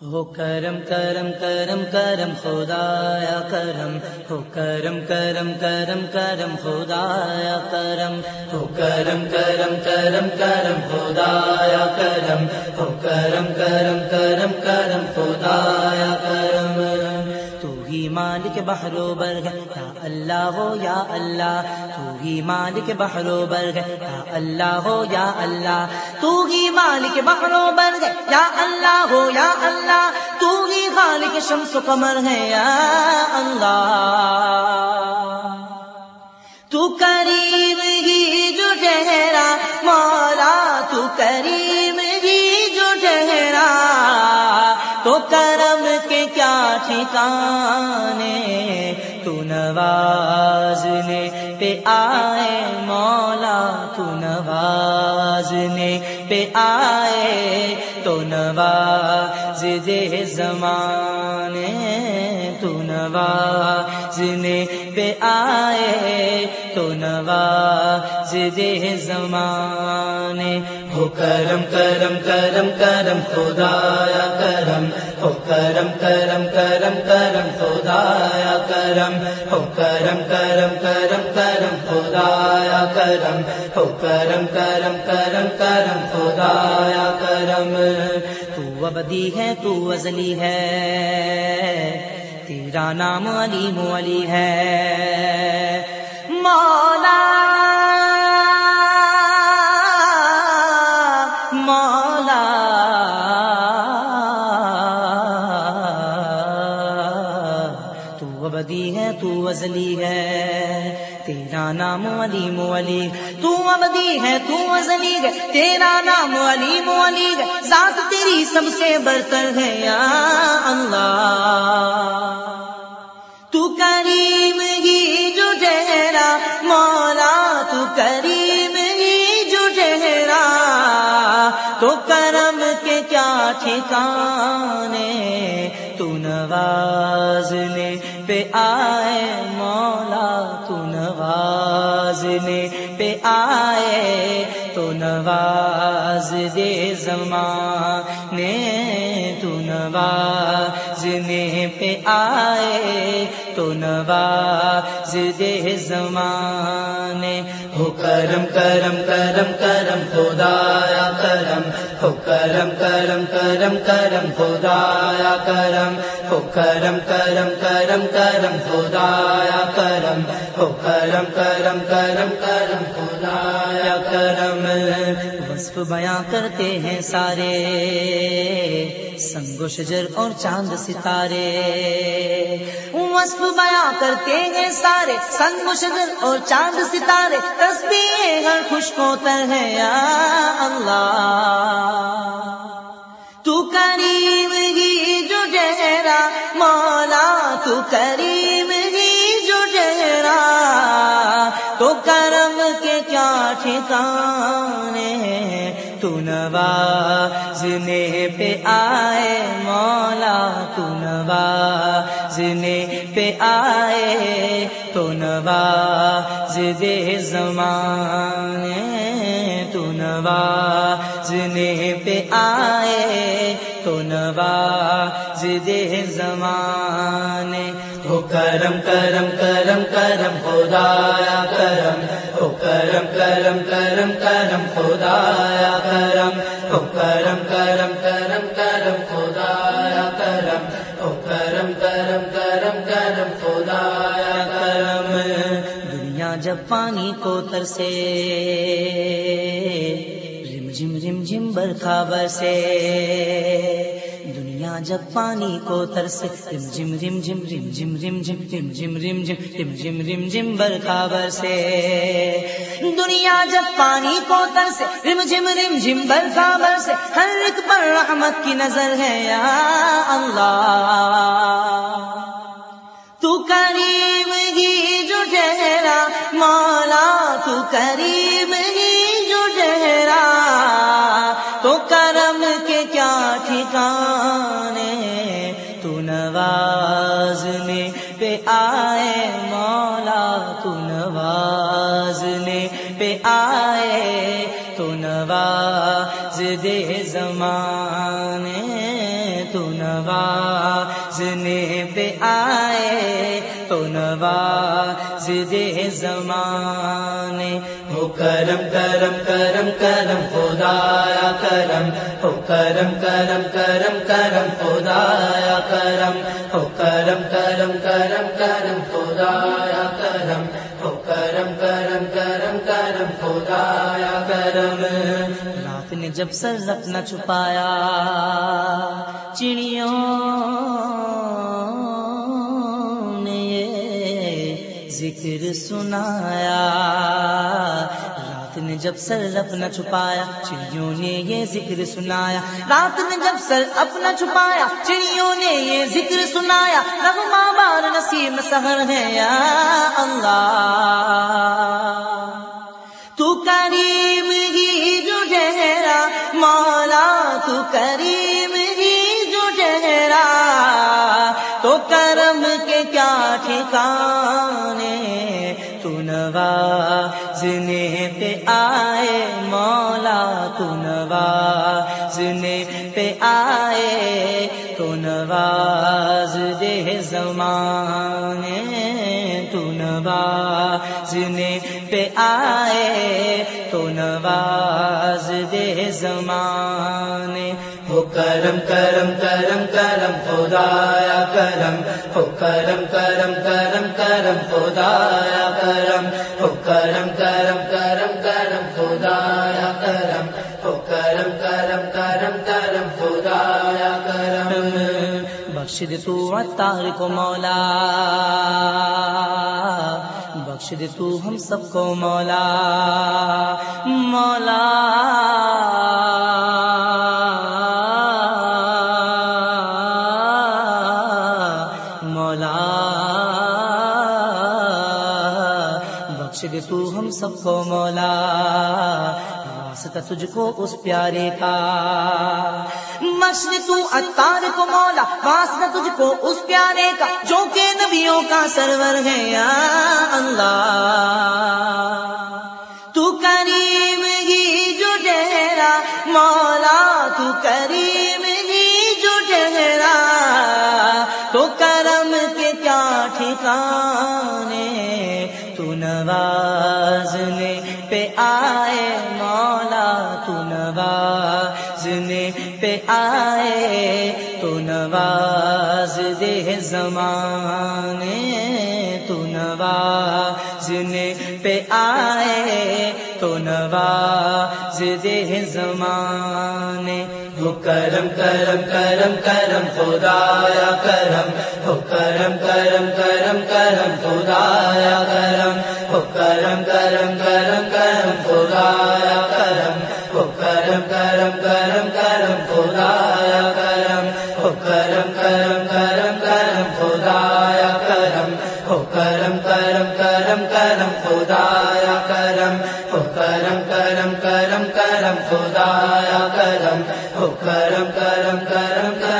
ہو کرم کرم کرم کرم خدایا کرم ہو کرم کرم کرم کرم خدایا کرم ہو کرم کرم کرم کرم خدایا کرم ہو کرم کرم کرم کرم خدایا مالک بحرو بر ہے یا اللہ ہو یا اللہ، تو ہی مالک بحرو بر ہے یا اللہ ہو یا اللہ، تو ہی مالک بحرو بر ہے یا اللہ ہو یا اللہ، تو ہی خالق شمس و قمر ہے، یا اللہ۔ تو کریم ہی جو ٹھہرا مولا تو کریم ہی جو ٹھہرا تو کرم ٹھکانے تو نوازنے پہ آئے مولا تو نوازنے پہ آئے تو نواز دے زمانے۔ نوازنے پہ آئے تو نواز دے زمانے ہو کرم کرم کرم کرم خدایا کرم ہو کرم کرم کرم کرم خدایا کرم ہو کرم کرم کرم کرم خدایا کرم ہو کرم کرم کرم کرم خدایا کرم تو ابدی ہے تو ازلی ہے تیرا نام علی مولی ہے۔ مولا مولا۔ تو ابدی ہے تو ازلی ہے۔ تیرا نام علی مولی تو ابدی ہے، تو ازلی ہے. تیرا نام علی مولی ہے. ذات تیری سب سے برتر ہے یا اللہ. تو کریم ہی جو ٹھہرا مولا تو کریم ہی جو ٹھہرا تو کرم کے کیا ٹھکانے؟ تو نوازنے پہ آئے مولا. تو پہ آئے تو نواز دے زمانے تو نوازنے پہ آئے تو نواز دے زمانے ہو کرم کرم کرم کرم خدایا کرم ہو کرم کرم کرم کرم خدایا کرم ہو کرم کرم کرم کرم خدایا کرم ہو کرم کرم کرم کرم خدایا کرم وصف بیاں کرتے ہیں سارے۔ سنگ و شجر اور چاند ستارے۔ وصف بیاں کرتے ہیں سارے۔ سنگ و شجر اور چاند ستارے۔ تسبیح ہر خوش کو تر ہے یا اللہ۔ تو کریم ہی جو ڈہرا مولا تو کریم ہی جو ڈہرا تو کرم کے کیا ٹھکانے تو نوازنے پہ آئے مولا تو نوازنے پہ آئے تو نواز دے زمانے تو نوازنے پہ آئے تو نواز دے زمانے۔ ہو کرم کرم کرم کرم خدایا کرم۔ ہو کرم کرم کرم کرم خدایا کرم ہو کرم کرم کرم کرم خدایا کرم ہو کرم کرم کرم کرم خدایا کرم۔ دنیا جب پانی کو ترسے، رم جم رم جم برکھا برسے۔ دنیا جب پانی کو ترسے رم جم رم جم رم جم رم جم رم جم رم جم رم جم رم جم برکھا برسے دنیا جب پانی کو ترسے رم جم رم جم برکھا برسے ہر ایک پر رحمت کی نظر ہے یا اللہ۔ تو کریم ہی جو ٹھہرا، مولا تو کریم ہی۔ ٹھکانے تو نوازنے پہ آئے مولا، تو نوازنے پہ آئے، تو نواز دے زمانے، تو نوازنے پہ آئے تو نواز دے زمانے ہو کرم کرم کرم کرم خدایا کرم ہو کرم کرم کرم کرم خدایا کرم ہو کرم کرم کرم کرم خدایا کرم ہو کرم کرم کرم کرم خدایا کرم رات نے جب سر اپنا چھپایا چڑیوں ذکر سنایا۔ رات نے جب سر اپنا چھپایا، چڑیوں نے یہ ذکر سنایا۔ رات نے جب سر اپنا چھپایا، چڑیوں نے یہ ذکر سنایا۔ رغما بار نصیب سہر ہے یا اللہ۔ تو کریم ہی جو ڈہرا مولا تو کریم تو کرم کے کیا ٹھکانے؟ تو نوازنے پہ آئے مولا تو نوازنے پہ آئے تو نواز دے زمانے تو نوازنے پہ آئے تو نواز دے زمانے ہو کرم کرم کرم کرم خدایا کرم ہو کرم کرم کرم کرم خدایا کرم ہو کرم کرم کرم کرم خدایا کرم ہو کرم کرم کرم کرم خدایا کرم بخش دے تو عطار کو مولا بخش دے تو ہم سب کو مولا مولا۔ مولا۔ بخش دے تو ہم سب کو مولا واسطہ تجھ کو اس پیارے کا۔ مشن تو اتار کو مولا، واسطہ تجھ کو اس پیارے کا، جو کہ نبیوں کا سرور ہے یا اللہ۔ تو کریم ہی جو ڈہرا مولا تو کریم آئے تو نواز دے زمانے، تو نوازنے پہ آئے، تو نواز دے زمانے۔ ہو کرم کرم کرم کرم، خدایا کرم۔ ہو کرم کرم کرم کرم، خدایا کرم۔ ہو کرم کرم کرم کرم ہو کرم کرم کرم کرم خدایا کرم ہو کرم کرم کرم کرم خدایا کرم ہو کرم کرم کرم کرم کرم